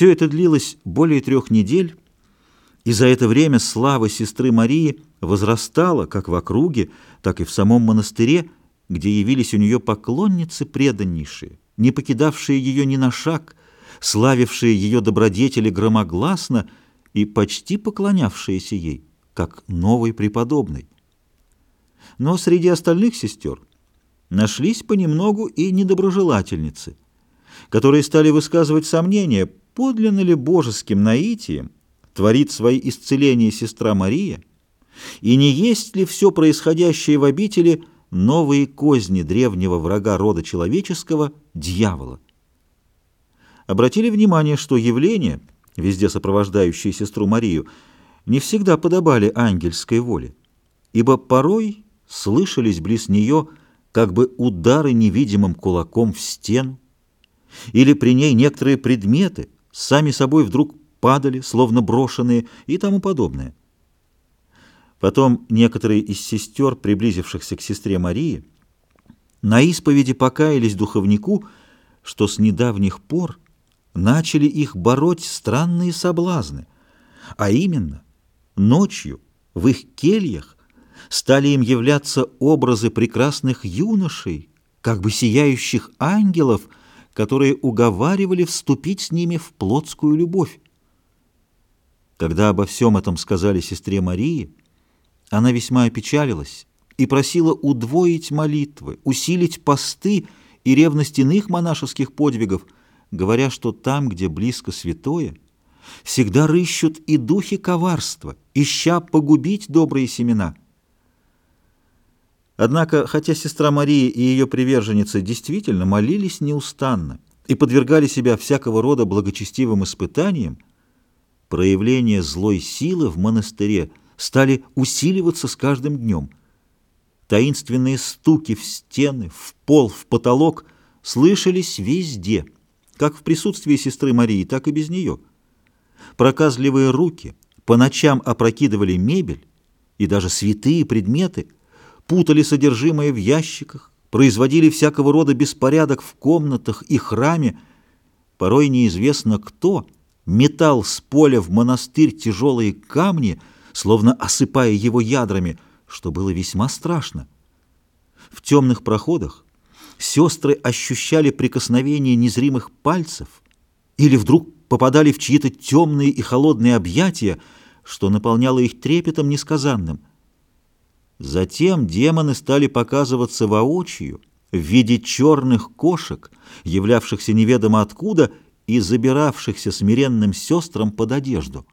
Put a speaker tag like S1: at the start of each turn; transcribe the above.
S1: Все это длилось более трех недель, и за это время слава сестры Марии возрастала как в округе, так и в самом монастыре, где явились у нее поклонницы преданнейшие, не покидавшие ее ни на шаг, славившие ее добродетели громогласно и почти поклонявшиеся ей, как новой преподобной. Но среди остальных сестер нашлись понемногу и недоброжелательницы, которые стали высказывать сомнения, подлинно ли божеским наитием творит свои исцеления сестра Мария, и не есть ли все происходящее в обители новые козни древнего врага рода человеческого – дьявола. Обратили внимание, что явления, везде сопровождающие сестру Марию, не всегда подобали ангельской воле, ибо порой слышались близ нее как бы удары невидимым кулаком в стену, или при ней некоторые предметы сами собой вдруг падали, словно брошенные и тому подобное. Потом некоторые из сестер, приблизившихся к сестре Марии, на исповеди покаялись духовнику, что с недавних пор начали их бороть странные соблазны, а именно ночью в их кельях стали им являться образы прекрасных юношей, как бы сияющих ангелов, которые уговаривали вступить с ними в плотскую любовь. Когда обо всем этом сказали сестре Марии, она весьма опечалилась и просила удвоить молитвы, усилить посты и ревность иных монашеских подвигов, говоря, что там, где близко святое, всегда рыщут и духи коварства, ища погубить добрые семена. Однако, хотя сестра Мария и ее приверженницы действительно молились неустанно и подвергали себя всякого рода благочестивым испытаниям, проявления злой силы в монастыре стали усиливаться с каждым днем. Таинственные стуки в стены, в пол, в потолок слышались везде, как в присутствии сестры Марии, так и без нее. Проказливые руки по ночам опрокидывали мебель, и даже святые предметы путали содержимое в ящиках, производили всякого рода беспорядок в комнатах и храме, порой неизвестно кто — метал с поля в монастырь тяжелые камни, словно осыпая его ядрами, что было весьма страшно. В темных проходах сестры ощущали прикосновение незримых пальцев или вдруг попадали в чьи-то темные и холодные объятия, что наполняло их трепетом несказанным. Затем демоны стали показываться воочию в виде черных кошек, являвшихся неведомо откуда и забиравшихся смиренным сестрам под одежду.